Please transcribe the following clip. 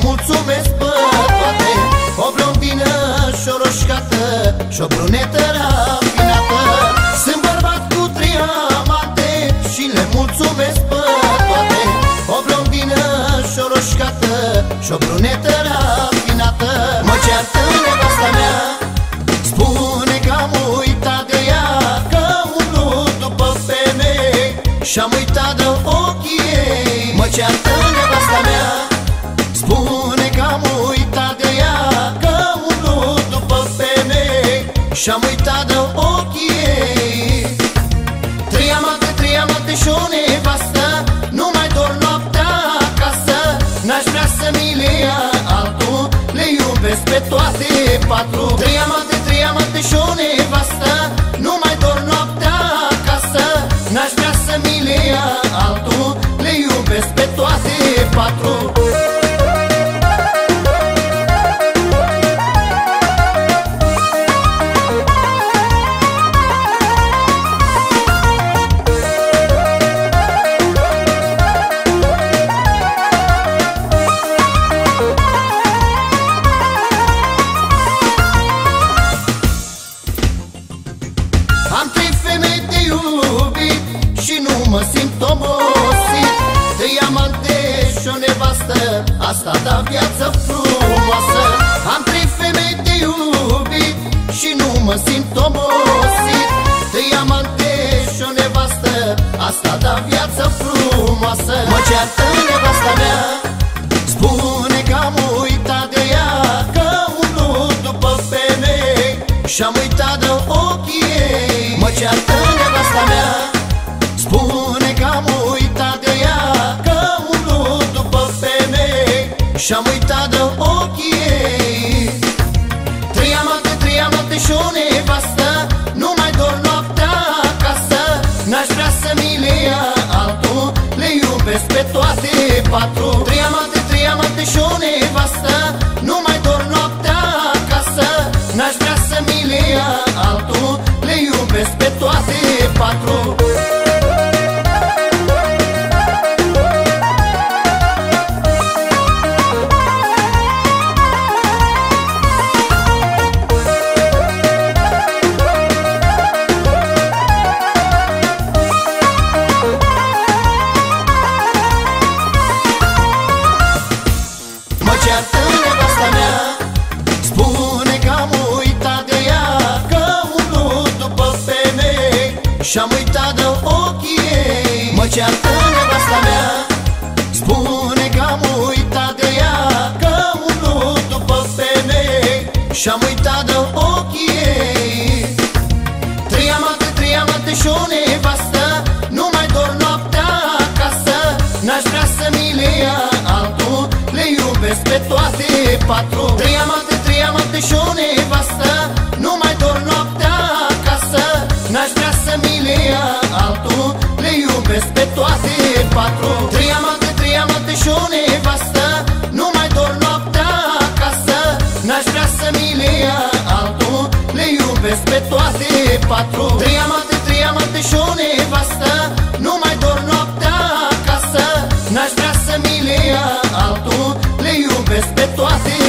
iubesc pe toate O blondină și o roșcată și o brunetă rafinată. Sunt bărbat cu trei amante și le mulțumesc pe toate O blondină și o roșcată și o brunetă rafinată. Mă ceartă nevasta mea Spune că am uitat de ea Că umblu după femei Și-am uitat de ochii ei. Mă ceartă Și-am uitat de ochii ei. Trei amante, trei amante și o nevastă Nu mai dor noaptea acasă. N-aș vrea să mi le ia altul Le iubesc pe toate patru. Trei amante, Asta da viață frumoasă. Am trei femei de iubit Și nu mă simt obosit. Trei amante și o nevastă Asta da viață frumoasă. Mă ceartă nevasta mea Spune că am uitat de ea Că umblu după femei Și-am uitat de ochii ei. Mă ceartă Și-am uitat de ochii ei. Trei amante, trei amante și o nevastă Nu mai dor noaptea acasă. N-aș vrea să mi le ia altul Le iubesc pe toate patru. Trei amante, trei amante și o nevastă Nu Și-am uitat de ochii ei. Mă ceartă nevasta mea. Spune că am uitat de ea Că umblu după femei. Și-am uitat de ochii ei. Trei amante, trei amante și o nevastă. Nu mai dor noaptea acasă. N-aș vrea să mi le ia altul. Le iubesc pe toate patru și o nevastă Nu mai dor noaptea acasă. N-aș vrea să mi le ia altul Le iubesc pe toate patru. Trei amante, trei amante și o nevastă Nu mai dor noaptea acasă. N-aș vrea să mi le ia altul Le iubesc pe toate